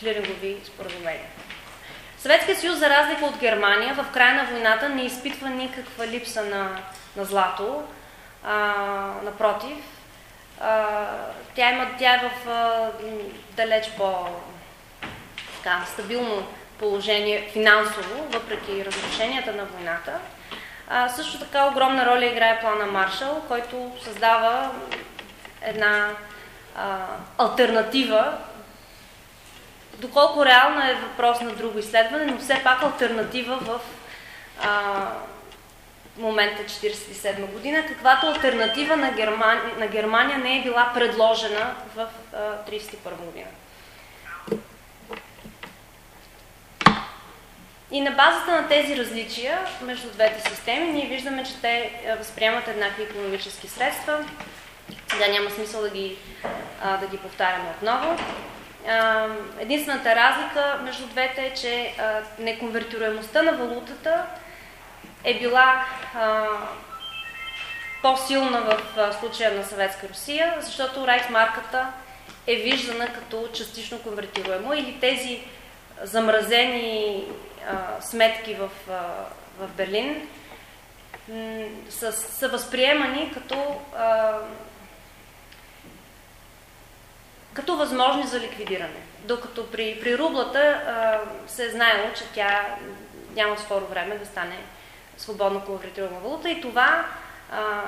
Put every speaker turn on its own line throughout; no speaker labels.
клирингови споразумения. Съветския съюз, за разлика от Германия, в края на войната не изпитва никаква липса на, на злато. А, напротив, а, тя, има, тя е в а, далеч по така, стабилно положение финансово, въпреки разрушенията на войната. А, също така огромна роля играе плана Маршал, който създава една а, альтернатива. Доколко реална е въпрос на друго изследване, но все пак альтернатива в а, момента 1947 година, каквато альтернатива на Германия, на Германия не е била предложена в 1931 година. И на базата на тези различия между двете системи, ние виждаме, че те възприемат еднакви економически средства. Сега няма смисъл да ги, да ги повтаряме отново. Единствената разлика между двете е, че неконвертируемостта на валутата е била по-силна в случая на Съветска Русия, защото райхмарката е виждана като частично конвертируемо или тези замразени сметки в, Берлин са, възприемани като, като възможни за ликвидиране. Докато при, при рублата а, се е знаело, че тя няма скоро време да стане свободно конвертируема валута и това а,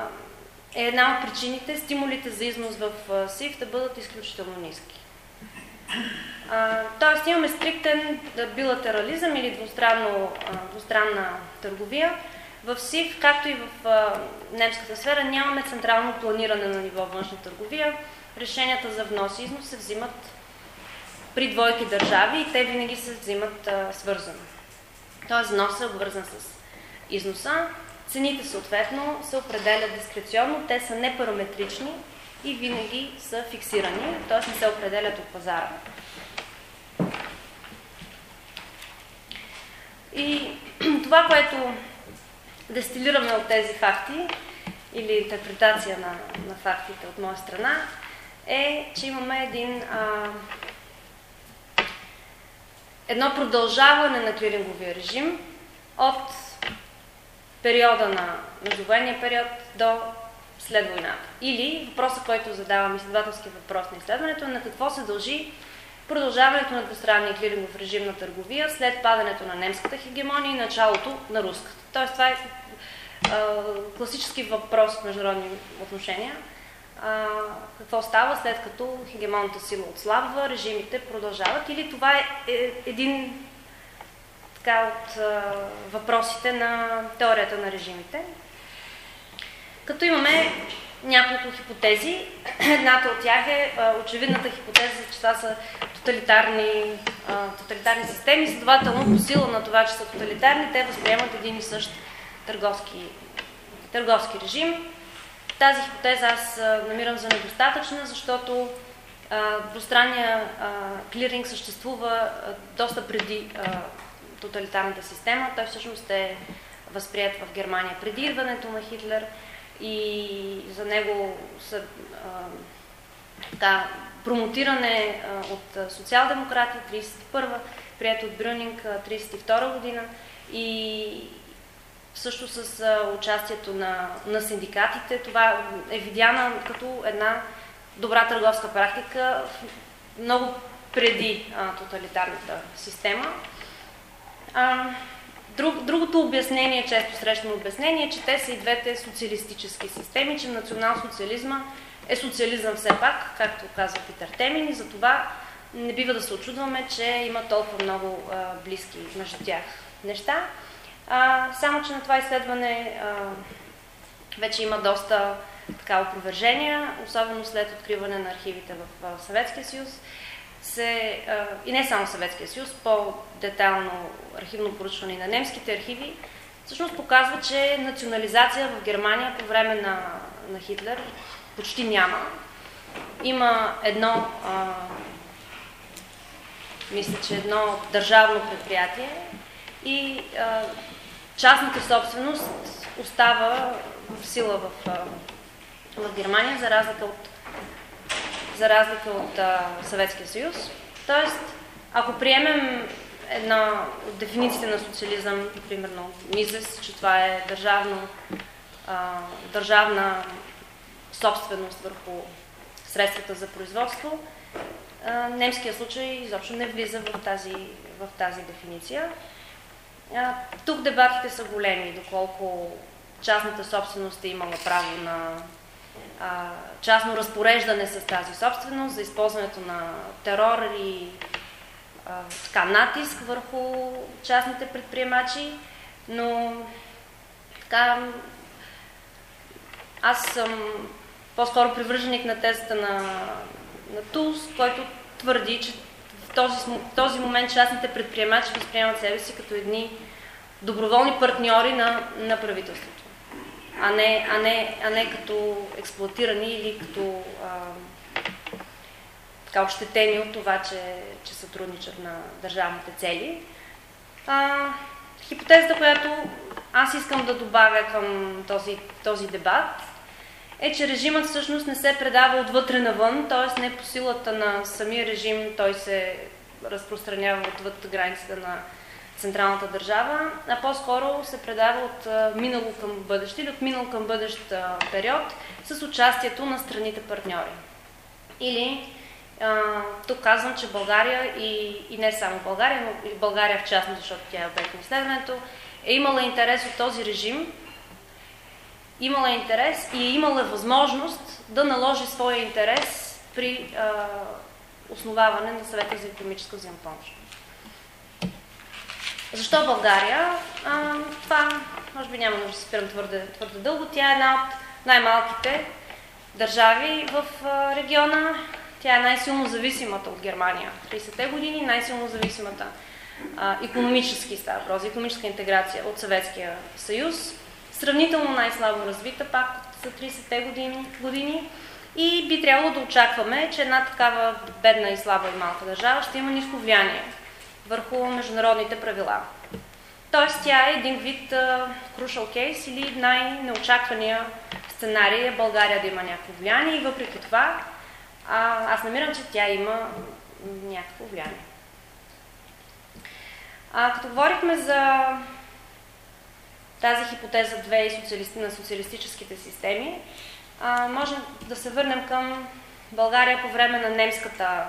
е една от причините стимулите за износ в СИФ да бъдат изключително ниски. Тоест имаме стриктен билатерализъм или двустранно, двустранна търговия. В СИФ, както и в а, немската сфера, нямаме централно планиране на ниво външна търговия. Решенията за внос и износ се взимат при двойки държави и те винаги се взимат а, свързано. Тоест внос е обвързан с износа. Цените съответно се определят дискреционно, те са непараметрични и винаги са фиксирани, т.е. не се определят от пазара. И това, което дестилираме от тези факти, или интерпретация на, на фактите от моя страна, е, че имаме един, а, едно продължаване на клиринговия режим от периода на междувоенния период до след войната. Или въпросът, който задавам, изследователски въпрос на изследването, е на какво се дължи продължаването на двустранния клирингов режим на търговия след падането на немската хегемония и началото на руската. Тоест това е а, класически въпрос в международни отношения. А, какво става след като хегемонната сила отслабва, режимите продължават или това е, е един така, от а, въпросите на теорията на режимите. Като имаме няколко хипотези. Едната от тях е а, очевидната хипотеза, че това са тоталитарни, а, тоталитарни системи. Следователно, по сила на това, че са тоталитарни, те възприемат един и същ търговски, търговски режим. Тази хипотеза аз а, намирам за недостатъчна, защото двустранния клиринг съществува а, доста преди а, тоталитарната система. Той всъщност е възприят в Германия преди идването на Хитлер и за него са така, промотиране а, от социал-демократи 31 прият от Брюнинг 32 година и също с участието на, на синдикатите. Това е видяна като една добра търговска практика много преди а, тоталитарната система. А, Друг, другото обяснение, често срещано обяснение, е, че те са и двете социалистически системи, че национал-социализма е социализъм все пак, както казва Питър Темин, и затова не бива да се очудваме, че има толкова много а, близки между тях неща. А, само, че на това изследване а, вече има доста така опровержения, особено след откриване на архивите в, в Съветския съюз се, и не само Съветския съюз, по-детално архивно поручване на немските архиви, всъщност показва, че национализация в Германия по време на, на Хитлер почти няма. Има едно, а, мисля, че едно държавно предприятие и а, частната собственост остава в сила в, в Германия, за разлика от за разлика от а, Съветския съюз. Тоест, ако приемем една от дефинициите на социализъм, примерно Мизес, че това е държавно, а, държавна собственост върху средствата за производство, а, немския случай изобщо не влиза в тази, в тази дефиниция. Тук дебатите са големи, доколко частната собственост е имала право на частно разпореждане с тази собственост, за използването на терор и а, така, натиск върху частните предприемачи, но така, аз съм по-скоро привърженик на тезата на, на Тулс, който твърди, че този, този момент частните предприемачи възприемат себе си като едни доброволни партньори на, на правителството, а не, а, не, а не като експлуатирани или като а, така ощетени от това, че, че сътрудничат на държавните цели. А, хипотезата, която аз искам да добавя към този, този дебат, е, че режимът всъщност не се предава отвътре навън, т.е. не по силата на самия режим той се разпространява отвъд границите на централната държава, а по-скоро се предава от минало към бъдеще или от минал към бъдещ период с участието на страните партньори. Или тук казвам, че България и, и не само България, но и България в частност, защото тя е обект на изследването, е имала интерес от този режим, имала интерес и е имала възможност да наложи своя интерес при а, основаване на съвета за економическа взаимопомощ. Защо България? А, това, може би няма да се спирам твърде, твърде дълго. Тя е една от най-малките държави в а, региона. Тя е най-силно зависимата от Германия. 30-те години най-силно зависимата а, економически става въпрос, економическа интеграция от Съветския съюз. Сравнително най-слабо развита пак за 30-те години, години. И би трябвало да очакваме, че една такава бедна и слаба и малка държава ще има ниско влияние върху международните правила. Тоест тя е един вид uh, crucial case или най-неочаквания сценарий е България да има някакво влияние и въпреки това а, аз намирам, че тя има някакво влияние. А, като говорихме за тази хипотеза 2 и социалисти, на социалистическите системи, а, можем да се върнем към България по време на немската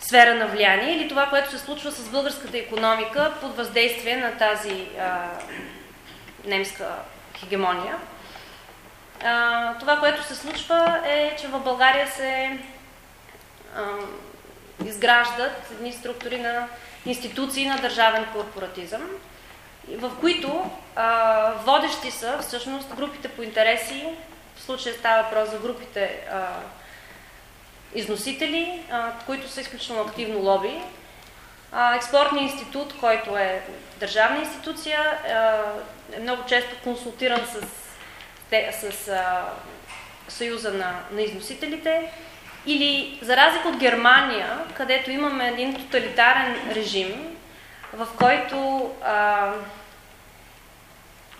сфера на влияние или това, което се случва с българската економика под въздействие на тази а, немска хегемония. А, това, което се случва е, че в България се а, изграждат едни структури на институции на държавен корпоратизъм, в които а, водещи са всъщност групите по интереси, в случая става въпрос за групите а, износители, а, които са изключително активно лоби. А, експортният институт, който е държавна институция, а, е много често консултиран с, с а, Съюза на, на износителите. Или, за разлика от Германия, където имаме един тоталитарен режим, в който а,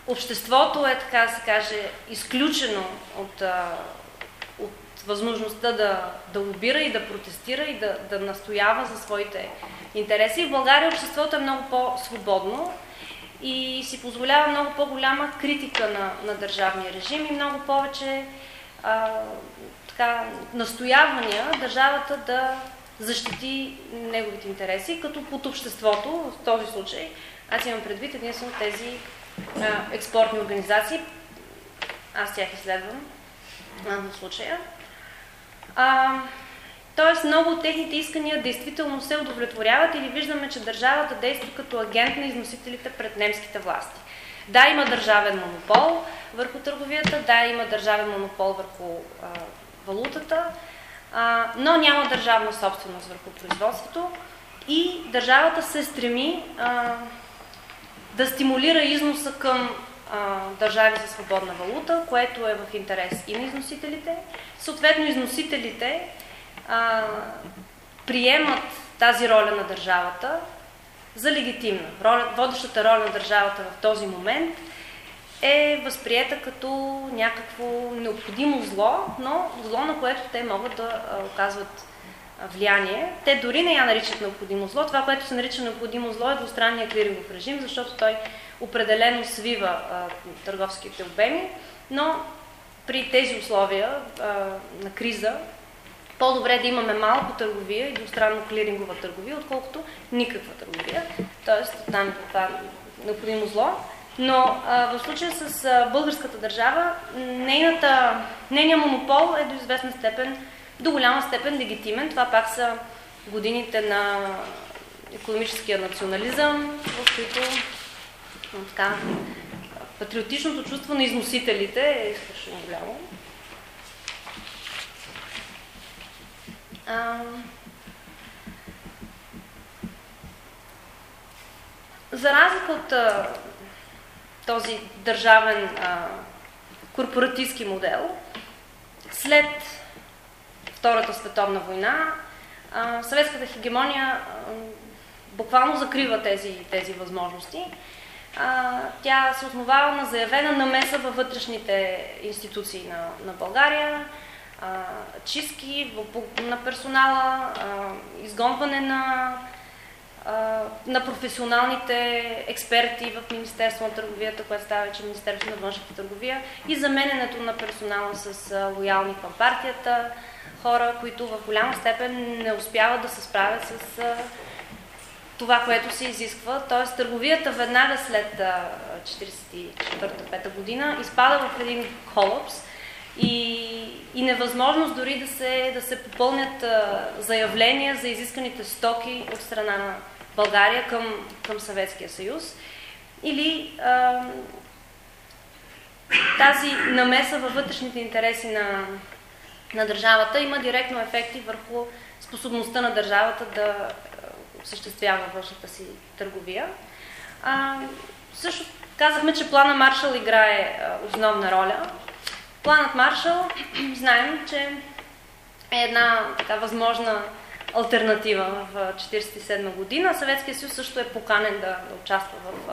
обществото е, така да се каже, изключено от, а, от възможността да, да лобира и да протестира и да, да настоява за своите интереси. В България обществото е много по-свободно и си позволява много по-голяма критика на, на държавния режим и много повече а, така, настоявания държавата да защити неговите интереси, като под обществото, в този случай, аз имам предвид единствено тези а, експортни организации, аз тях изследвам а, случая. А, Тоест много от техните искания действително се удовлетворяват или виждаме, че държавата действа като агент на износителите пред немските власти. Да, има държавен монопол върху търговията, да, има държавен монопол върху а, валутата, а, но няма държавна собственост върху производството и държавата се стреми а, да стимулира износа към а, държави за свободна валута, което е в интерес и на износителите. Съответно, износителите а, приемат тази роля на държавата за легитимна. Роля, водещата роля на държавата в този момент е възприета като някакво необходимо зло, но зло, на което те могат да оказват влияние, те дори не я наричат необходимо зло. Това, което се нарича необходимо зло е двустранния клирингов режим, защото той определено свива а, търговските обеми, но при тези условия а, на криза по-добре да имаме малко търговия и двустранно клирингова търговия, отколкото никаква търговия. Тоест, там е това необходимо зло. Но а, в случая с а, българската държава, нейната, нейният монопол е до известна степен, до голяма степен легитимен. Това пак са годините на економическия национализъм, в които така, патриотичното чувство на износителите е изключително голямо. за разлика от а, този държавен а, корпоративски модел, след Втората световна война, а, съветската хегемония а, буквално закрива тези, тези възможности. А, тя се основава на заявена намеса във вътрешните институции на, на България, а, чистки на персонала, а, изгонване на, на професионалните експерти в Министерство на търговията, което става вече Министерство на външната търговия и замененето на персонала с лоялни към партията, хора, които в голяма степен не успяват да се справят с това, което се изисква. Т.е. търговията веднага след 1944-1945 година изпада в един колапс и, и невъзможност дори да се, да се попълнят а, заявления за изисканите стоки от страна на България към, към Съветския съюз. Или а, тази намеса във вътрешните интереси на, на държавата има директно ефекти върху способността на държавата да осъществява външната си търговия. А, също казахме, че плана Маршал играе основна роля. Планът Маршал, знаем, че е една така възможна альтернатива в 1947 година. Съветския съюз също е поканен да, да участва в,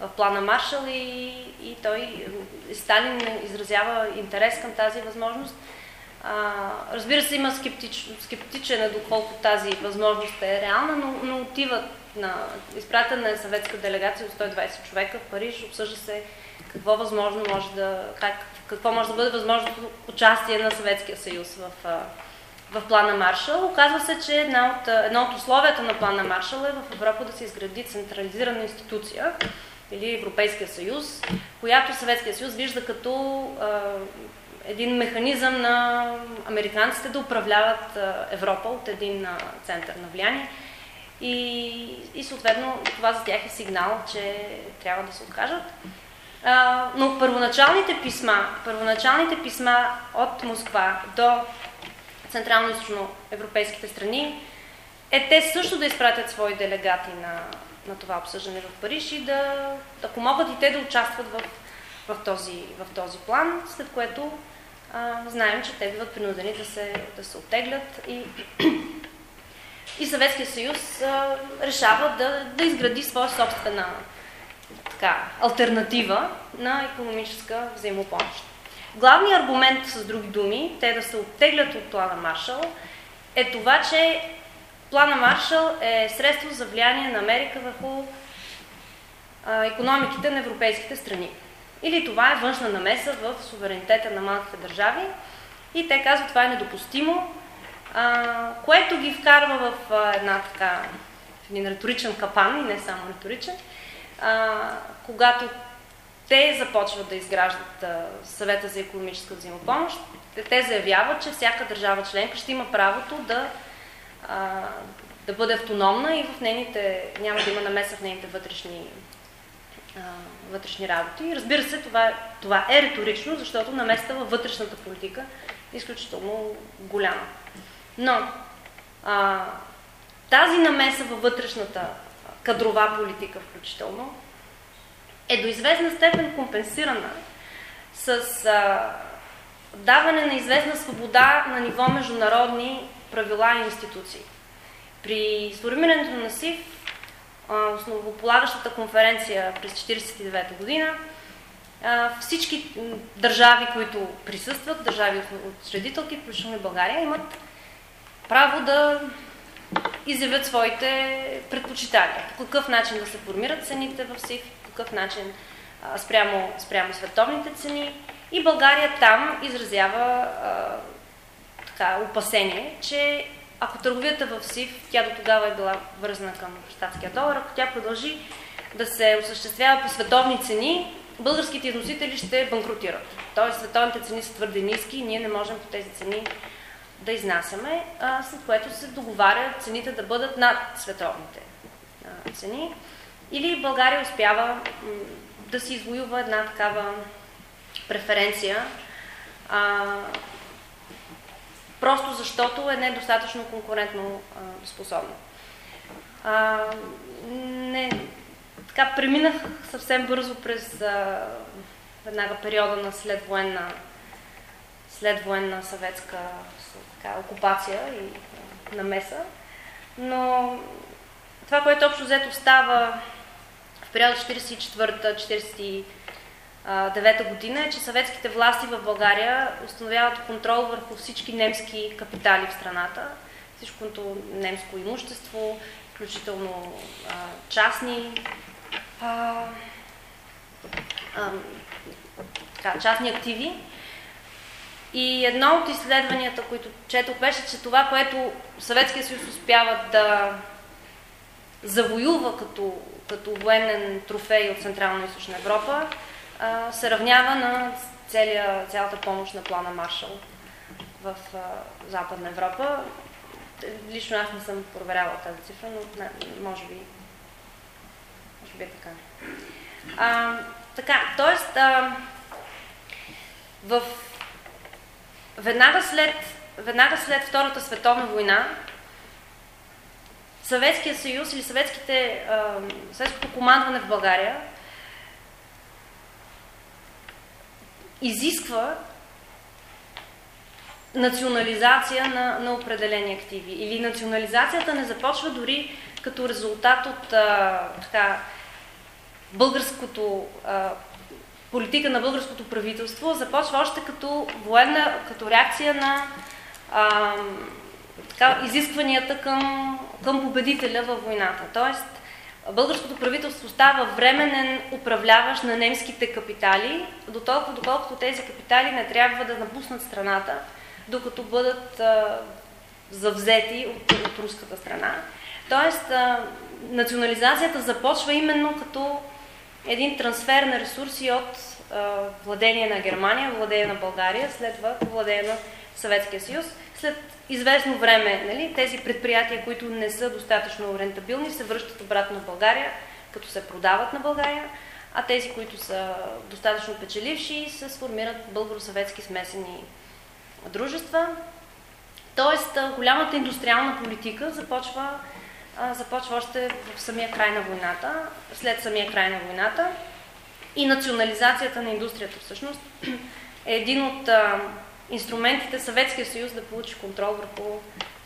в плана Маршал и, и той, Сталин изразява интерес към тази възможност. А, разбира се, има скептич, скептичен е доколко тази възможност е реална, но, но отиват на изпратена е съветска делегация от 120 човека в Париж, обсъжда се какво възможно може да, как, какво може да бъде възможно участие на Съветския съюз в, в плана Маршал. Оказва се, че една от, едно от условията на плана Маршал е в Европа да се изгради централизирана институция или Европейския съюз, която Съветския съюз вижда като един механизъм на американците да управляват Европа от един център на влияние. И, и съответно това за тях е сигнал, че трябва да се откажат. Но първоначалните писма, първоначалните писма от Москва до централно-источно европейските страни е те също да изпратят свои делегати на, на това обсъждане в Париж и да, ако могат и те да участват в, в, този, в този план, след което а, знаем, че те биват принудени да се, да се оттеглят и, и Съветския съюз а, решава да, да изгради своя собствена така, альтернатива на економическа взаимопомощ. Главният аргумент, с други думи, те да се оттеглят от плана Маршал, е това, че плана Маршал е средство за влияние на Америка върху а, економиките на европейските страни. Или това е външна намеса в суверенитета на малките държави и те казват, това е недопустимо, а, което ги вкарва в а, една така, в един риторичен капан, и не само риторичен, а, когато те започват да изграждат а, съвета за економическа взаимопомощ, те заявяват, че всяка държава членка ще има правото да, а, да бъде автономна и в нейните, няма да има намеса в нейните вътрешни вътрешни работи. И разбира се, това, това е риторично, защото наместа във вътрешната политика е изключително голяма. Но а, тази намеса във вътрешната кадрова политика включително е до известна степен компенсирана с а, даване на известна свобода на ниво международни правила и институции. При сформирането на СИФ основополагащата конференция през 1949 година, всички държави, които присъстват, държави от учредителки, включително и България, имат право да изявят своите предпочитания. По какъв начин да се формират цените в СИФ, по какъв начин а, спрямо, спрямо световните цени. И България там изразява а, така, опасение, че ако търговията в СИФ, тя до тогава е била вързана към щатския долар, ако тя продължи да се осъществява по световни цени, българските износители ще банкротират. Тоест световните цени са твърде ниски и ние не можем по тези цени да изнасяме, след което се договаря цените да бъдат над световните цени. Или България успява да си извоюва една такава преференция, просто защото е недостатъчно конкурентно а, способна. Не, така преминах съвсем бързо през а, веднага периода на следвоенна, следвоенна съветска така, окупация и намеса, но това, което общо взето става в периода 44-та, 1999 година е, че съветските власти в България установяват контрол върху всички немски капитали в страната, всичкото немско имущество, включително а, частни, а, а, частни активи. И едно от изследванията, които четох, беше, че това, което Съветския съюз успява да завоюва като, като военен трофей от Централна и Източна Европа, се равнява на целия, цялата помощ на плана Маршал в Западна Европа. Лично аз не съм проверяла тази цифра, но не, може би, може би е така. А, така, т.е. в веднага след, веднага след Втората световна война Съветския съюз или съветските, съветското командване в България изисква национализация на, на определени активи. Или национализацията не започва дори като резултат от а, така, българското а, политика на българското правителство, започва още като военна, като реакция на а, така, изискванията към, към победителя във войната. Тоест, българското правителство става временен управляващ на немските капитали, до доколкото тези капитали не трябва да напуснат страната, докато бъдат а, завзети от, от руската страна. Тоест, а, национализацията започва именно като един трансфер на ресурси от а, владение на Германия, владение на България, следва владение на Съветския съюз. След известно време нали, тези предприятия, които не са достатъчно рентабилни, се връщат обратно в България, като се продават на България, а тези, които са достатъчно печеливши, се сформират българо-съветски смесени дружества. Тоест, голямата индустриална политика започва, започва още в самия край на войната, след самия край на войната. И национализацията на индустрията всъщност е един от инструментите Съветския съюз да получи контрол върху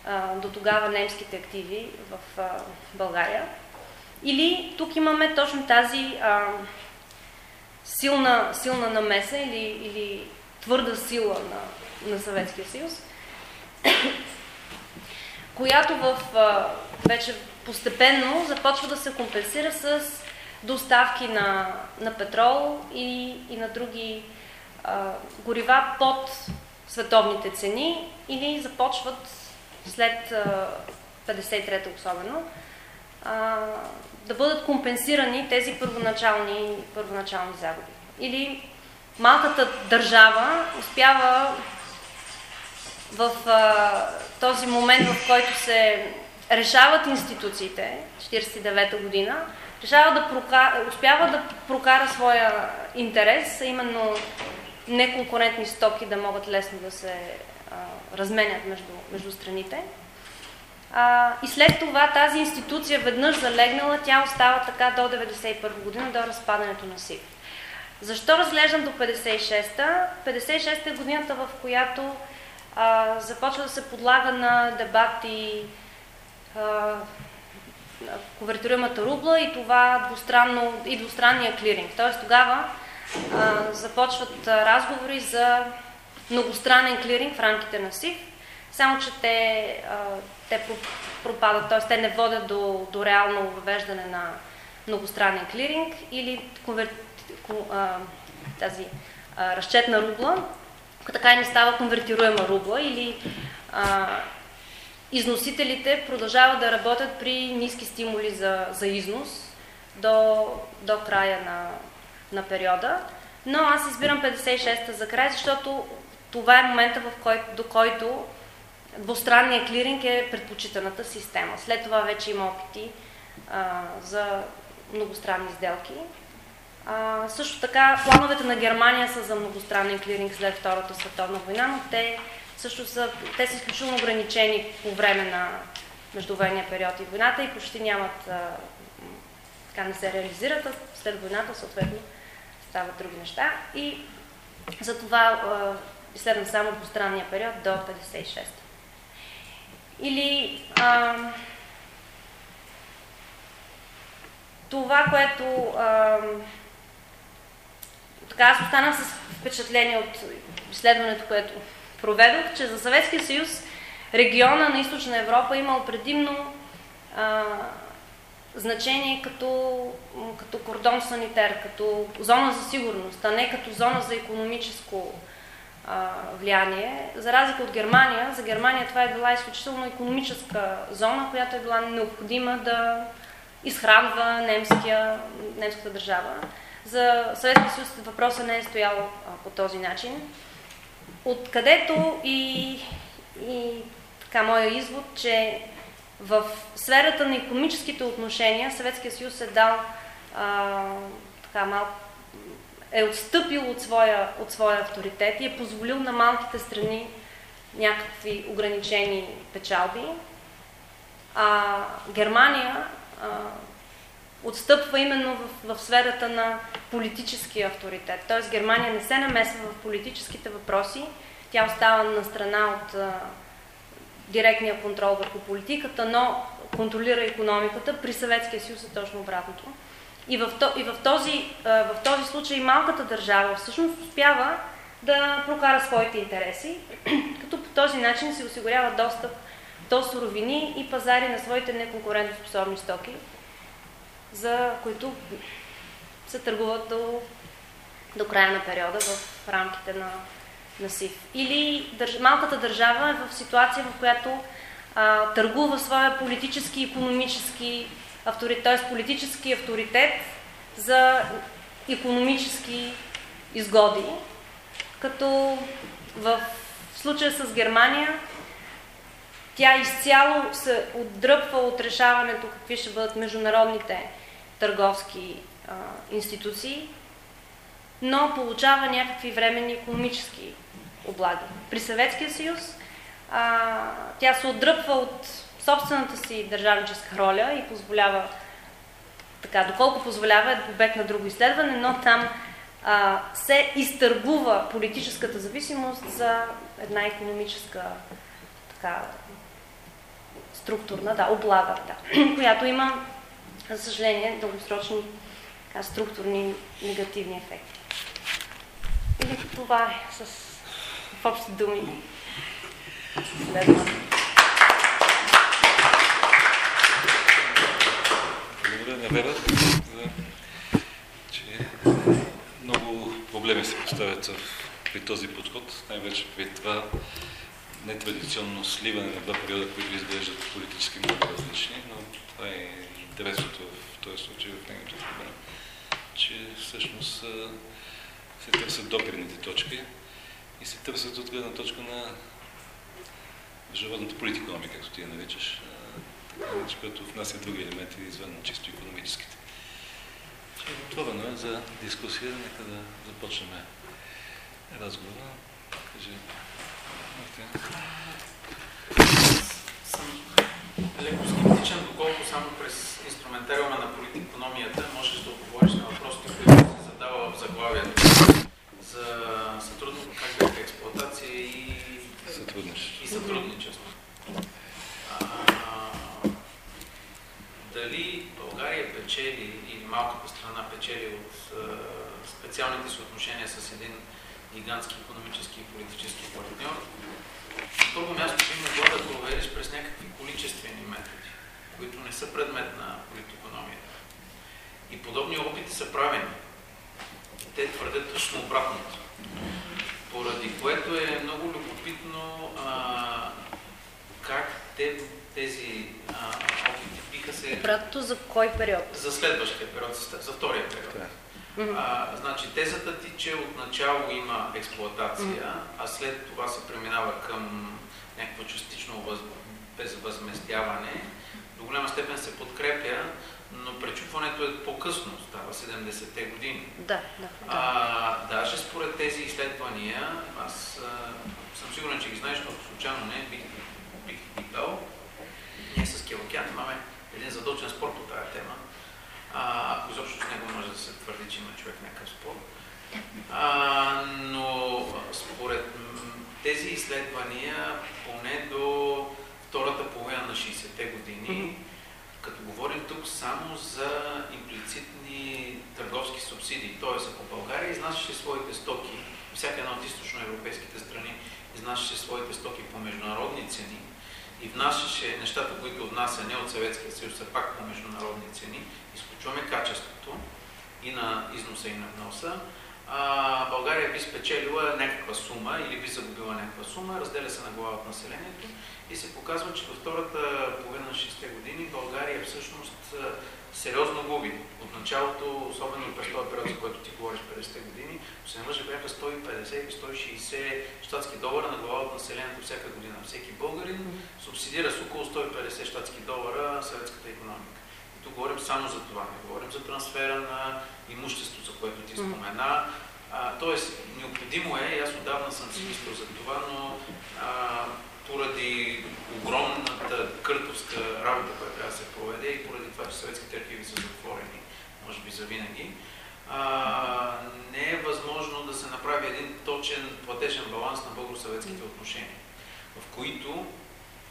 а, до тогава немските активи в а, България. Или тук имаме точно тази а, силна, силна намеса или, или твърда сила на, на Съветския съюз, която в, а, вече постепенно започва да се компенсира с доставки на, на петрол и, и на други а, горива под световните цени или започват след 53-та особено да бъдат компенсирани тези първоначални, първоначални загуби. Или малката държава успява в а, този момент, в който се решават институциите, 49-та година, решава да прокара, успява да прокара своя интерес, а именно неконкурентни стоки да могат лесно да се а, разменят между, между страните. А, и след това тази институция веднъж залегнала, тя остава така до 1991 година, до разпадането на СИФ. Защо разглеждам до 56-та? 56-та е годината, в която а, започва да се подлага на дебати а, конвертируемата рубла и това двустранно, и двустранния клиринг. Тоест тогава а, започват разговори за многостранен клиринг в рамките на СИФ, само че те, а, те пропадат, т.е. те не водят до, до реално въвеждане на многостранен клиринг или конвер... тази а, разчетна рубла, така и не става конвертируема рубла или а, износителите продължават да работят при ниски стимули за, за износ до, до края на, на периода. Но аз избирам 56-та за край, защото това е момента, в който, до който двустранният клиринг е предпочитаната система. След това вече има опити а, за многостранни сделки. А, също така, плановете на Германия са за многостранен клиринг след Втората световна война, но те също са, те са изключително ограничени по време на междувоенния период и войната и почти нямат, а, така не се реализират, а след войната съответно стават други неща. И затова изследвам само двустранния период до 56. Или а, това, което а, така аз останах с впечатление от изследването, което проведох, че за Съветския съюз региона на Източна Европа имал предимно а, значение като, като кордон санитер, като зона за сигурност, а не като зона за економическо а, влияние. За разлика от Германия, за Германия това е била изключително економическа зона, която е била необходима да изхранва немския, немската държава. За Съветския съюз въпросът не е стоял а, по този начин. Откъдето и, и така моя извод, че в сферата на економическите отношения Съветския съюз е дал а, така малко е отстъпил от своя, от своя авторитет и е позволил на малките страни някакви ограничени печалби. А Германия а, отстъпва именно в, в сферата на политическия авторитет. Т.е. Германия не се намесва в политическите въпроси, тя остава на страна от а, директния контрол върху политиката, но контролира економиката. При Съветския съюз е точно обратното. И в, и в, този, в този случай малката държава всъщност успява да прокара своите интереси, като по този начин се осигурява достъп до суровини и пазари на своите неконкурентоспособни стоки, за които се търгуват до, до края на периода в рамките на, на СИФ. Или държ, малката държава е в ситуация, в която а, търгува своя политически и економически авторитет, т.е. политически авторитет за економически изгоди, като в случая с Германия тя изцяло се отдръпва от решаването какви ще бъдат международните търговски а, институции, но получава някакви временни економически облаги. При Съветския съюз а, тя се отдръпва от собствената си държавническа роля и позволява, така, доколко позволява е обект на друго изследване, но там а, се изтъргува политическата зависимост за една економическа така, структурна, да, облага, да, която има, за съжаление, дългосрочни така, структурни негативни ефекти. Или това е с в общи думи. Следвам.
Невера, за, че много проблеми се поставят при този подход, най-вече при това нетрадиционно сливане на два периода, които изглеждат политически много различни, но това е интересното в този случай в неговото проблем, че всъщност се търсят допирните точки и се търсят от гледна точка на международната политикономика, както ти я наричаш, Значи, което внася други елементи извън чисто економическите. Отворено е за дискусия. Нека да започнем разговора. Кажи.
Съм леко скептичен, доколко само през инструментариума на политикономията можеш да отговориш на въпросите, които се задава в заглавието за сътрудничество, как експлуатация и сътрудничество. И сътрудничество. дали България печели или малката страна печели от специалните си отношения с един гигантски економически и политически партньор. На първо място има не са предмет на политикономията. И подобни опити са правени. Те твърдят точно обратното. Поради което е много любопитно а, как те, тези а, опити биха се...
Обратното за кой период?
За следващия период, за втория период. А, значи тезата ти, че отначало има експлоатация, а след това се преминава към някакво частично въз... безвъзместяване, до голяма степен се подкрепя, но пречупването е по-късно, става 70-те години.
Да, да. да.
А, даже според тези изследвания, аз а, съм сигурен, че ги знаеш, защото случайно не бих, бих питал. Ние с Келокян имаме един задължен спор по тази тема. А, ако изобщо с него може да се твърди, че има човек някакъв спор. А, но според тези изследвания, поне до втората половина на 60-те години, mm-hmm. като говорим тук само за имплицитни търговски субсидии, т.е. ако България изнасяше своите стоки, всяка една от източноевропейските страни изнасяше своите стоки по международни цени и внасяше нещата, които внася не от Съветския съюз, а пак по международни цени, изключваме качеството и на износа и на вноса, а, България би спечелила някаква сума или би загубила някаква сума, разделя се на глава от населението и се показва, че до втората половина на 60-те години България всъщност сериозно губи. От началото, особено през този период, за който ти говориш 50-те години, се не бяха 150 или 160 щатски долара на глава от населението всяка година. Всеки българин субсидира с около 150 щатски долара съветската економика. И тук говорим само за това. Не говорим за трансфера на имущество, за което ти спомена. Тоест, необходимо е, и аз отдавна съм си мислил за това, но а, поради огромната къртовска работа, която трябва да се проведе и поради това, че съветските архиви са затворени, може би за винаги, а, не е възможно да се направи един точен платежен баланс на българо-съветските отношения, в които,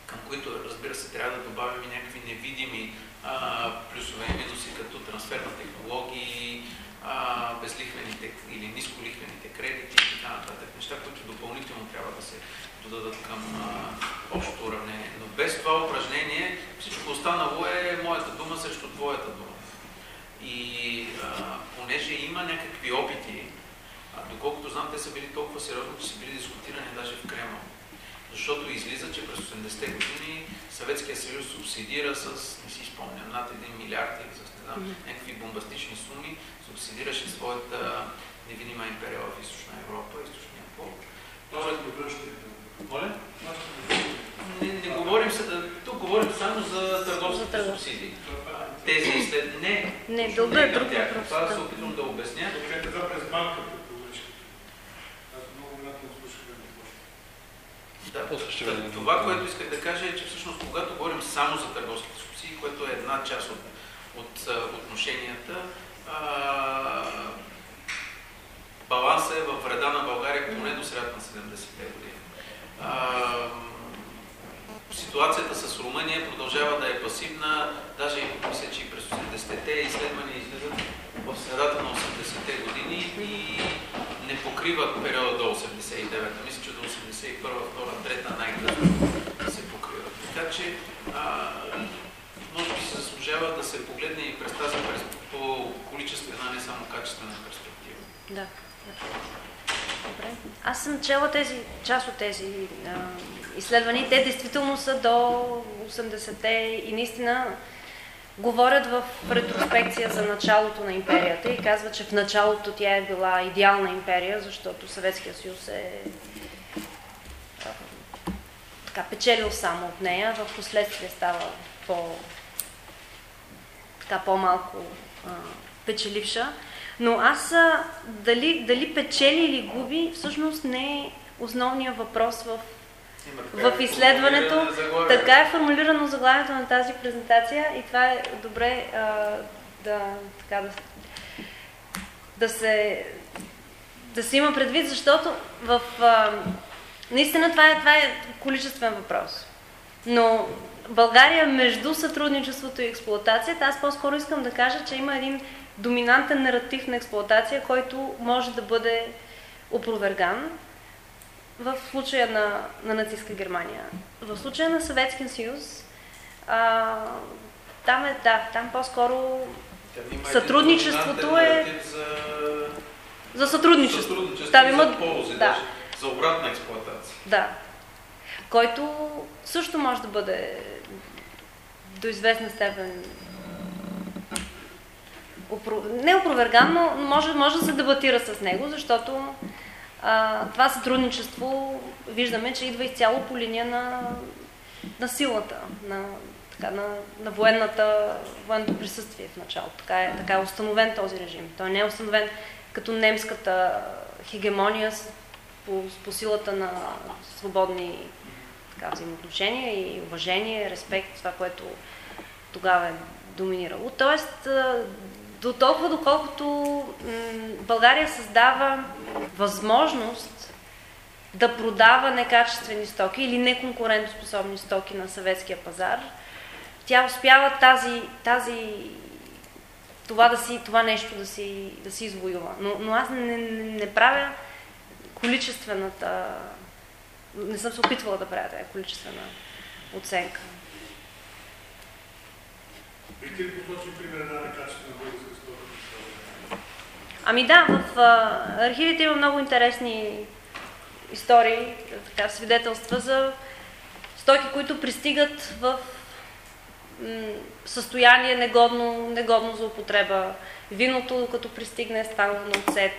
към които, разбира се, трябва да добавим и някакви невидими а, плюсове и минуси, като трансфер на технологии, а, безлихвените или нисколихвените кредити и така нататък. Неща, които допълнително трябва да се додадат към а, общото уравнение. Но без това упражнение всичко останало е моята дума срещу твоята дума. И а, понеже има някакви опити, а, доколкото знам, те са били толкова сериозни, че са били дискутирани даже в Кремъл. Защото излиза, че през 80-те години Съветския съюз субсидира с, не си спомням, над 1 милиард или с не знам, някакви бомбастични суми, субсидираше своята невидима империя в Източна Европа, Източния пол. Моля? Не, не говорим, тук говорим само за търговските субсидии. Тези след... Не,
не дълга е друг
въпрос. Това се опитвам да обясня.
Това през банката.
Да, това, което исках да кажа е, че всъщност когато говорим само за търговските субсидии, което е една част от, от отношенията, а, балансът е в вреда на България поне до средата на 70-те години. Ситуацията с Румъния продължава да е пасивна, даже и мисля, че и през 80-те изследвания излизат в средата на 80-те години и не покриват периода до 89-та. Мисля, че до 81-та, 2-та, 3-та най-късно се покриват. Така че а, може би се заслужава да се погледне и през тази по количествена, не само качествена перспектива.
Да. Добре. Аз съм чела тези, част от тези а, изследвания. Те действително са до 80-те и наистина говорят в ретроспекция за началото на империята и казват, че в началото тя е била идеална империя, защото Съветския съюз е а, така, печелил само от нея, в последствие става по, така, по-малко печеливша. Но аз дали, дали печели или губи, всъщност не е основният въпрос в, в изследването. Така е формулирано заглавието на тази презентация и това е добре а, да, така, да, да, се, да се има предвид, защото в, а, наистина това е, това е количествен въпрос. Но България между сътрудничеството и експлуатацията, аз по-скоро искам да кажа, че има един доминантен наратив на експлуатация, който може да бъде опроверган в случая на, на нацистска Германия. В случая на Съветския съюз а, там е, да, там по-скоро Сътрудничеството е-
За...
за сътрудничество.
Сътрудничество
Там има-
за ползи,
да.
даже за обратна експлуатация.
Да. Който също може да бъде до известна степен не опроверган, но може, може да се дебатира с него, защото а, това сътрудничество виждаме, че идва изцяло по линия на, на силата, на, така, на, на военната, военното присъствие в началото. Така е, така е установен този режим. Той не е установен като немската хегемония по, по силата на свободни така, взаимоотношения и уважение, респект, това, което тогава е доминирало. Тоест, до толкова доколкото България създава възможност да продава некачествени стоки или неконкурентоспособни стоки на съветския пазар, тя успява тази, тази това, да си, това нещо да си, да си извоюва. Но, но аз не, не, не правя количествената... Не съм се опитвала да правя тази количествена оценка.
Бихте ли посочили пример една некачествена българска стока?
Ами да, в а, архивите има много интересни истории, така, свидетелства за стоки, които пристигат в състояние негодно, негодно за употреба. Виното, като пристигне, е на оцет.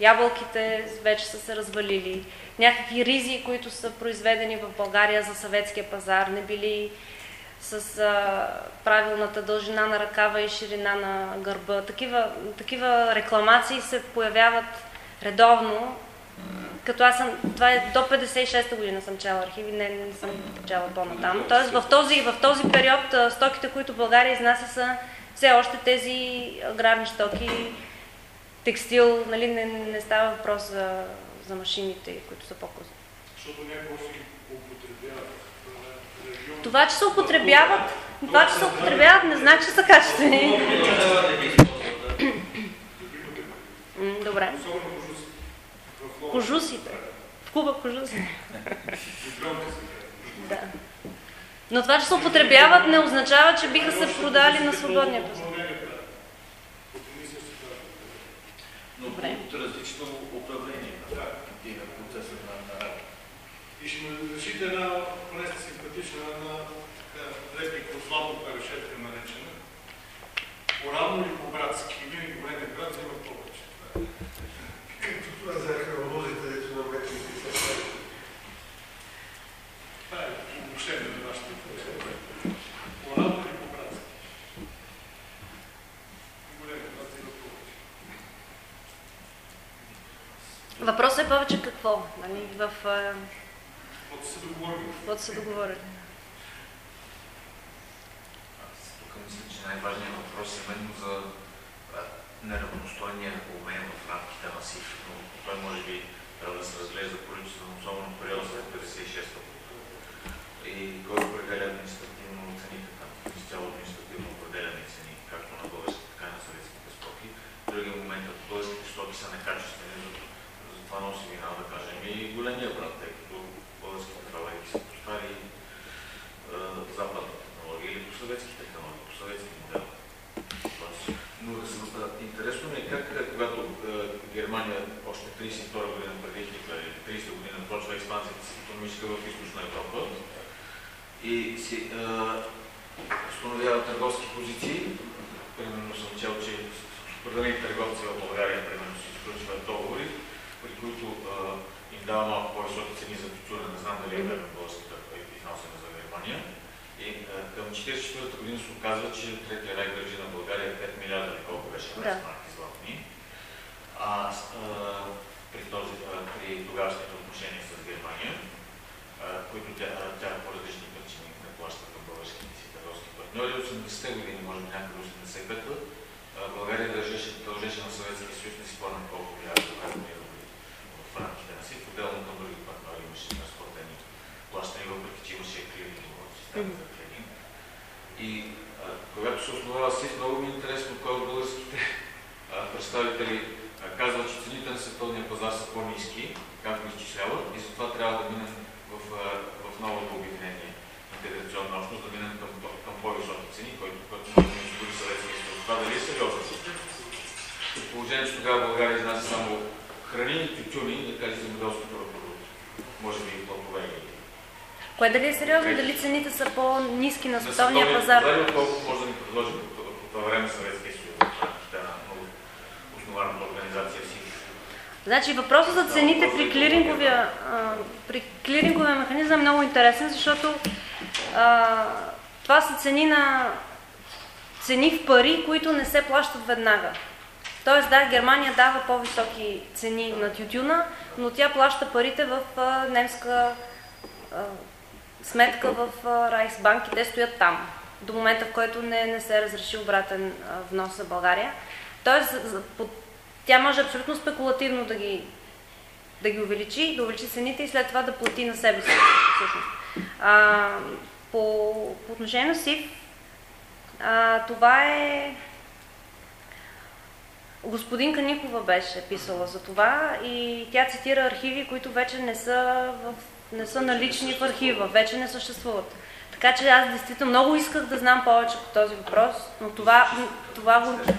Ябълките вече са се развалили. Някакви ризи, които са произведени в България за съветския пазар, не били с а, правилната дължина на ръкава и ширина на гърба. Такива, такива рекламации се появяват редовно. Като аз съм, това е до 56-та година съм чела архиви, не, не съм чела по-натам. Тоест в този, в този период стоките, които България изнася са все още тези аграрни стоки, текстил, нали, не, не става въпрос за, за машините, които са по-късно.
Защото някои
Това, че се употребяват, това, че се употребяват, не значи, че са качествени. Добре. Кожусите. В Куба кожуси. Да. Но това, че се употребяват, не означава, че биха се продали на свободния пазар.
От
Добре.
под различно управление на процеса на работа.
И ще ме решите една поне симпатична една така, реплика от Славо Перешетка наречена. По-равно или по-братски? Винаги големият брат взема повече. Както това за археолозите, ето на вече не се прави. Това е обобщение на професии. По-равно или по-братски? Големият брат взема повече.
Въпросът е повече какво, нали, в
Каквото се договорим.
каквото са договорили.
Аз тук мисля, че най-важният въпрос е именно за неравностойния обмен в рамките на СИФ. Но той може би трябва да се разглежда количествено, особено в периода след 56-та година. И кой определя административно цените там, изцяло административно определяне цени, както на българските, така и на съветските стоки. Другия момент е, българските стоки са некачествени, за- затова носи вина, да кажем, и големия брат, тъй като българските фабрики са поставили западна технология или по съветски технологии, по съветски модел. Тоест, Но а, интересно ми е как, а, когато а, Германия още 32 година преди Хитлер или 30 година почва експанзията си економическа в източна Европа и си а, установява търговски позиции. Примерно съм чел, че с определени търговци в България примерно си изключват договори, при които им дава малко по-високи цени за тютюна. Не знам дали е верно българската изнасяне за Германия. И а, към 1944 година се оказва, че Третия райх държи на България 5 милиарда или колко беше
Да.
марки златни. А, а, при, този, а, при тогавашните отношения с Германия, а, които тя, тя по различни причини не плаща към българските си търговски партньори. От 80-те години, може би някъде до 85-та, а, България държеше, дължеше на Съветския съюз, не си спомням колко милиарда в рамките на СИФ, отделно към други партньори имаше разплатени плащания, въпреки че имаше клиринг в системата клиринг. И а, когато се основава СИФ, много ми е интересно кой от българските представители казва, че цените на световния пазар са по-низки, както изчисляват, и затова трябва да минем в, в новото обединение интеграционна общност, да минем към, към по-високи цени, който път ни осигури съветски Това дали е сериозно? Положението, че тогава България изнася само храни, тютюни, да кажем земеделски продукти. Може би и плодове.
Кое дали е сериозно, дали цените са по-низки на световния пазар?
пазар, отколкото може да ни предложи по това време Съветския съюз, рамките на много организация си.
Значи въпросът за цените при клиринговия, а, при клиринговия механизъм е много интересен, защото а, това са цени на цени в пари, които не се плащат веднага. Тоест, да, Германия дава по-високи цени на тютюна, но тя плаща парите в а, немска а, сметка в а, Райсбанк и те стоят там, до момента в който не, не се разреши обратен а, внос за България. Тоест, по- тя може абсолютно спекулативно да ги, да ги увеличи, да увеличи цените и след това да плати на себе си. По, по отношение на СИФ, а, това е... Господин Каникова беше писала за това и тя цитира архиви, които вече не са, в, не са налични в архива, вече не съществуват. Така че аз действително много исках да знам повече по този въпрос, но това, това го...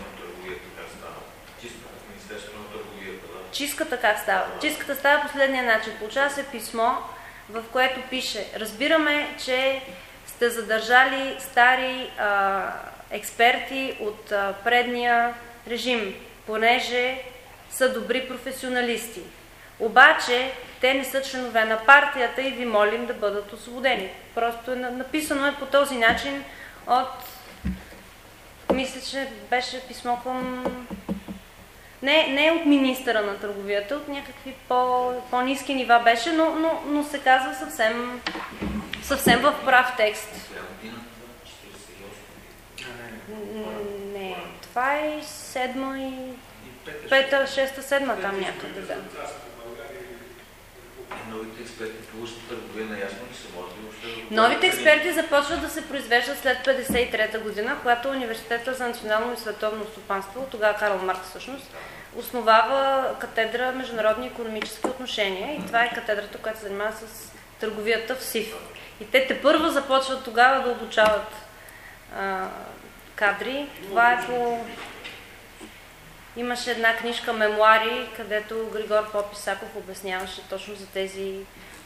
Чистката как става? Чистката става последния начин. Получава се писмо, в което пише Разбираме, че сте задържали стари а, експерти от а, предния режим, понеже са добри професионалисти. Обаче те не са членове на партията и ви молим да бъдат освободени. Просто е на- написано е по този начин от... Мисля, че беше писмо към не, не от министъра на търговията, от някакви по, по-низки нива беше, но, но, но се казва съвсем, съвсем в прав текст.
Коя година? 48.
М, Не, това е седма и
И пета,
шеста, седма там някъде, да.
Новите експерти по външна търговия наясно ли са? Може ли въобще
Новите експерти започват да се произвеждат след 53-та година, когато Университета за национално и световно стопанство, тогава Карл Маркс всъщност, основава катедра Международни економически отношения и това е катедрата, която се занимава с търговията в СИФ. И те те първо започват тогава да обучават а, кадри. Това е по... Имаше една книжка Мемуари, където Григор Пописаков обясняваше точно за тези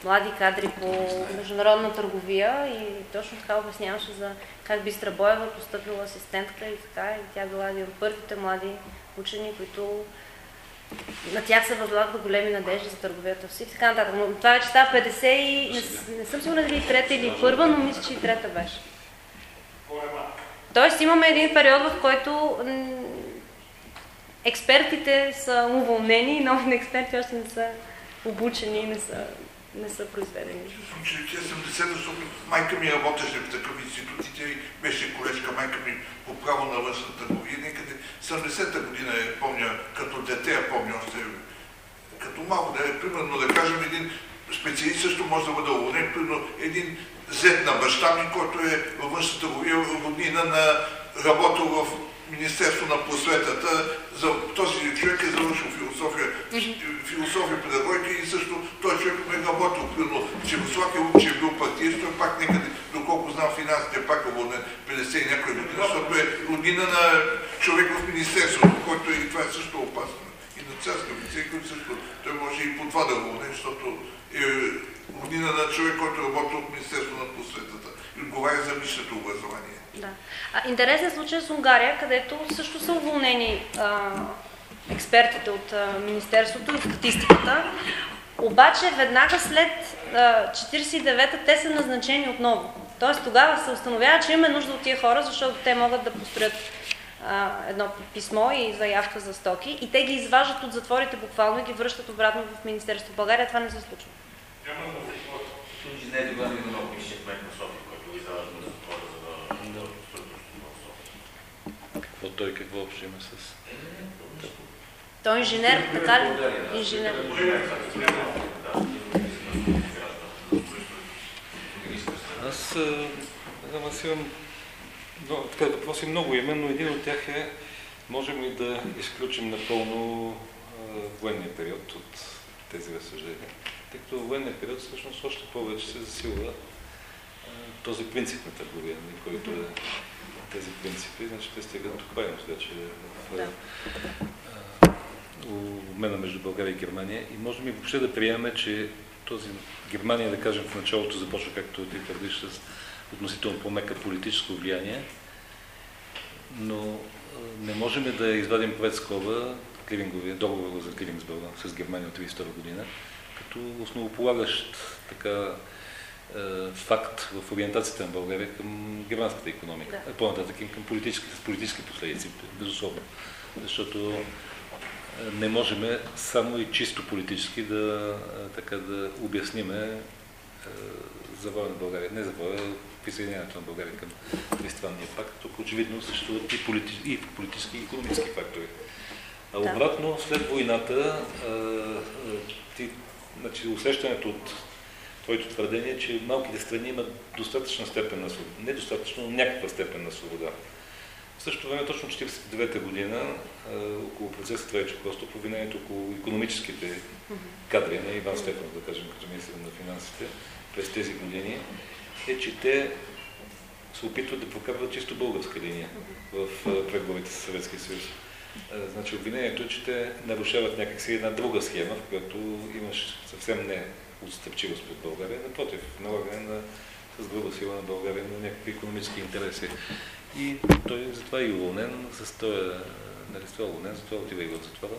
млади кадри по международна търговия и точно така обясняваше за как Бистра Боева поступила асистентка и така. И тя била един от първите млади учени, които на тях се възлагаха големи надежди за търговията в СИФ и така нататък. Но това вече става 50 и не, не съм сигурна дали трета или първа, но мисля, че и трета беше. Тоест имаме един период, в който експертите са уволнени и новите експерти още не са обучени и не са, не са произведени.
Училище 70, защото майка ми работеше в такъв институт и беше колежка, майка ми по право на външна търговия. Някъде 70-та година я помня, като дете я помня още, като малко да е, примерно да кажем един специалист също може да бъде уволнен, примерно един зет на баща ми, който е във външна търговия, роднина на работил в Министерство на просветата. За този човек е завършил философия, философия, педагогика и също той човек е работил примерно в Чехословакия, че е бил партист, той пак някъде, доколко знам финансите, пак е уволнен 50 и някоя година, защото е роднина на човек в Министерството, който и това е също опасно. И на царска офицер, който също той може и по това да го уволнен, защото е роднина на човек, който работи от Министерството на просветата отговаря за висшето образование.
Да. А, интересен случай е с Унгария, където също са уволнени а, експертите от а, Министерството и статистиката. Обаче веднага след а, 49-та те са назначени отново. Тоест тогава се установява, че имаме нужда от тия хора, защото те могат да построят а, едно писмо и заявка за стоки и те ги изваждат от затворите буквално и ги връщат обратно в Министерството. В България това не се случва.
Няма да
Инженер Иван Иванов, бившият кмет на София, който ги заважда на затвора, за да да строителство в
Какво той какво общо има с...
Той е инженер, така ли? Инженер.
Аз, а, не знам, аз имам но, така, въпроси много има, но един от тях е, можем ли да изключим напълно а, военния период от тези разсъждения? Тъй като военния период всъщност още повече се засилва а, този принцип на търговия, нали, който е тези принципи, значи те стигат до крайност вече в
Да.
обмена между България и Германия и можем и въобще да приемем, че този Германия, да кажем, в началото започва, както ти твърдиш, с относително по-мека политическо влияние, но не можем да извадим пред скоба договор за Клирингсбърга с Германия от 1932 година, като основополагащ така факт в ориентацията на България към германската економика, да. по-нататък към политически, с политически последици, безусловно. Защото не можем само и чисто политически да, така, да обясниме завоя на България. Не завоя, присъединяването на България към Тристранния пакт. Тук очевидно съществуват и, полити... и политически и економически фактори. А обратно, след войната, ти, значи, усещането от твоето твърдение, че малките страни имат достатъчна степен на свобода. Недостатъчно, но някаква степен на свобода. В същото време, точно 1949 година, около процеса Трайчо Костов, обвинението около економическите кадри на Иван Стефанов, да кажем, като министър на финансите, през тези години, е, че те се опитват да прокарват чисто българска линия в преговорите с Съветския съюз. Значи обвинението е, че те нарушават някакси една друга схема, в която имаш съвсем не отстъпчивост пред България, напротив, налагане на с груба сила на България на някакви економически интереси. И той затова е уволнен, с този, нали, това уволнен, затова отива и в затвора,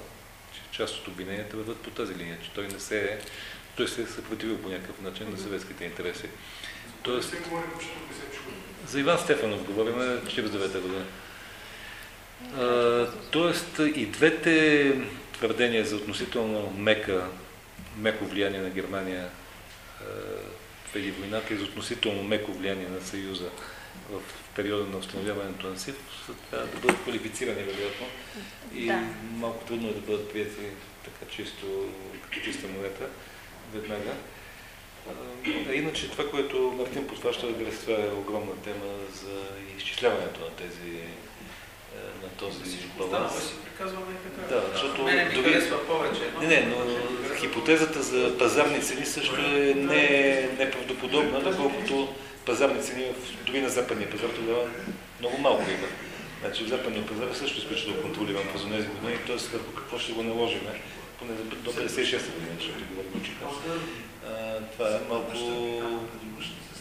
че част от обвиненията върват по тази линия, че той не се е, той се е съпротивил по някакъв начин на съветските интереси. Тоест, за Иван Стефанов говорим 49-та година. тоест и двете твърдения за относително мека меко влияние на Германия преди войната и за относително меко влияние на Съюза в периода на установяването на СИФ, трябва да бъдат квалифицирани, вероятно, и да. малко трудно е да бъдат прияти така чисто, като чиста монета веднага. А, иначе това, което Мартин подхваща, разбира се, това е огромна тема за изчисляването на тези на този баланс.
Да, си приказваме
така. Да, защото
Мене ми дори... харесва повече.
Но... Не, не, но хипотезата за пазарни цени също е не, неправдоподобна, доколкото пазарни цени дори на западния пазар тогава много малко има. Значи в западния пазар също изключително контролиран през тези години, т.е. върху какво ще го наложим, поне до 56 години, защото говорим учиха. Това е малко...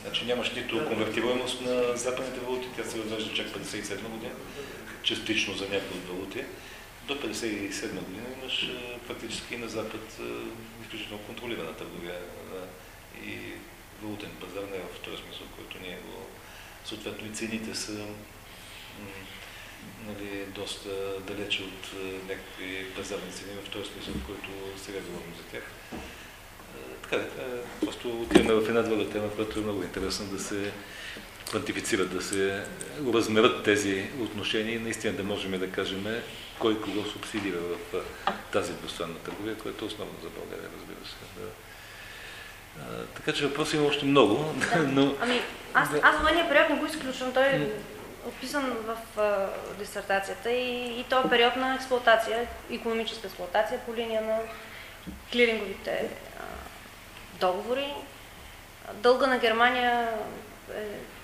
Значи нямаш нито конвертируемост на западните валути, тя се въвежда чак 57 година частично за някои от валути. До 1957 година имаш практически на Запад изключително контролирана търговия и валутен пазар, не в този смисъл, който ние го... Съответно и цените са нали, доста далече от някакви пазарни цени, в този смисъл, в който сега говорим за тях. Така, просто отиваме в една друга тема, която е много интересна да се квантифицират, да се размерят тези отношения и наистина да можем да кажем кой кого субсидира в тази двустранна търговия, което е основно за България, разбира се. Да. А, така че въпроси има още много.
Да. но... Ами, аз, аз военния период не го изключвам. Той е описан в а, дисертацията и, и той е период на експлуатация, економическа експлуатация по линия на клиринговите а, договори. Дълга на Германия е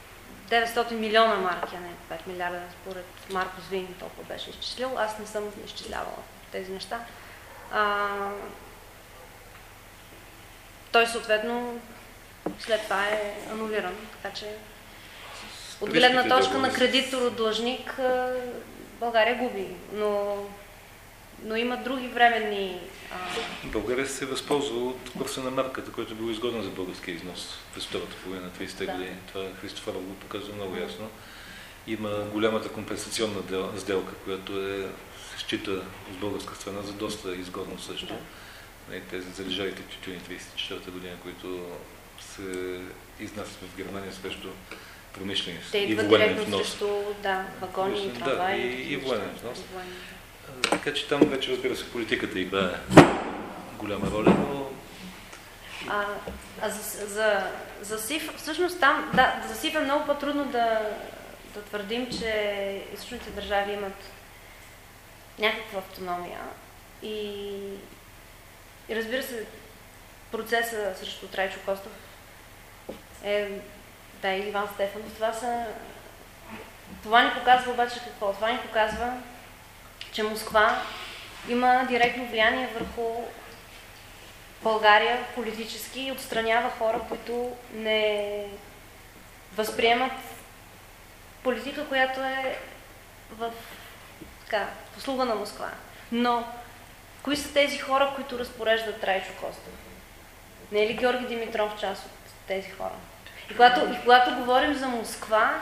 900 милиона марки, а не 5 милиарда, според Марко Звин толкова беше изчислил. Аз не съм изчислявала тези неща. А, той съответно след това е анулиран, така че от гледна точка на кредитор от длъжник България губи, но но има други временни... А...
България се възползва от курса на марката, който е бил изгоден за българския износ през втората половина на 30-те да. години. Това Христофор го показва много ясно. Има голямата компенсационна сделка, която е, се счита от българска страна за доста изгодно също. Да. Нали, тези залежалите тютюни 34-та година, които се изнасят в Германия срещу промишленост
и военен внос. Срещу, да, вагони и
трамваи. Да, и, и военен внос. Така че там вече, разбира се, политиката играе голяма роля, но...
А, а за, за, за СИФ, всъщност там, да, за СИФ е много по-трудно да, да твърдим, че източните държави имат някаква автономия. И, и разбира се, процеса срещу Трайчо Костов е, да, и Иван Стефанов. Това са... Това ни показва обаче какво? Това ни показва че Москва има директно влияние върху България политически и отстранява хора, които не възприемат политика, която е в така, в услуга на Москва. Но, кои са тези хора, които разпореждат Трайчо Костов? Не е ли Георги Димитров част от тези хора? И когато, и когато говорим за Москва,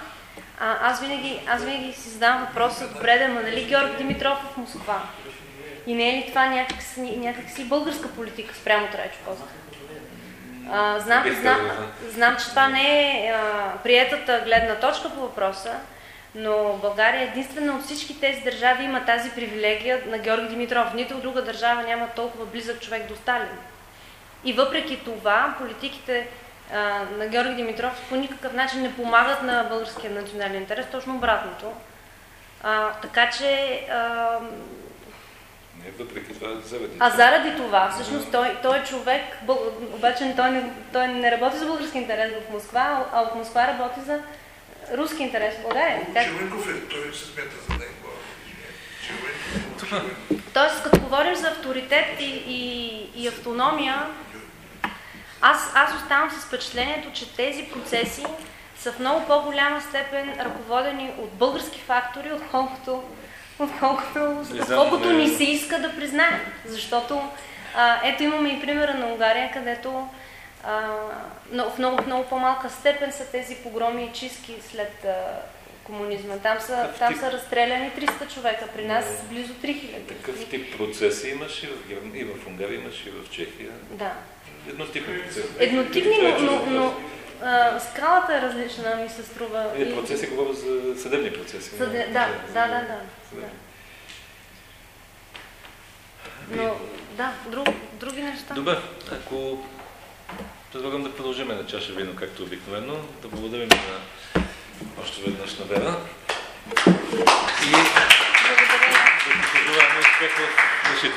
а, аз, винаги, аз винаги си задавам въпроса, добре да, ма нали Георги Димитров е в Москва? И не е ли това някакси, някакси българска политика спрямо Трайчо? А, знам, знам, знам, че това не е а, приетата гледна точка по въпроса, но България единствена от всички тези държави има тази привилегия на Георги Димитров. Нито от друга държава няма толкова близък човек до Сталин. И въпреки това, политиките на Георги Димитров по никакъв начин не помагат на българския национален интерес, точно обратното. А, така че а,
Не, въпреки това, заради.
а заради това, всъщност, той, той е човек, бъл- обаче той не, той не работи за български интерес в Москва, а от Москва работи за руски интерес в България. Така,
Червенков е, той се смята за него. Червенков.
тоест, като говорим за авторитет и, и, и автономия, аз, аз оставам с впечатлението, че тези процеси са в много по-голяма степен ръководени от български фактори, отколкото, отколкото, отколкото ни се иска да признаем. Защото а, ето имаме и примера на Унгария, където а, но в много, много по-малка степен са тези погроми и чистки след а, комунизма. Там са,
Такъв
там
тип-
са разстреляни 300 човека, при нас близо 3000.
Такъв тип процеси имаше и в, и в Унгария, имаше и в Чехия.
Да.
Еднотипни процеси.
Еднотипни,
е
но, но, но а, скалата е различна, ми се струва. И-
процеси говоря за съдебни процеси.
Съде... Да, да, да, да. Но, да, друг, други неща.
Добре, ако предлагам да продължим на чаша вино, както обикновено, да благодарим на още веднъж на Вера и
Благодаря.
да пожелаем успех в защита.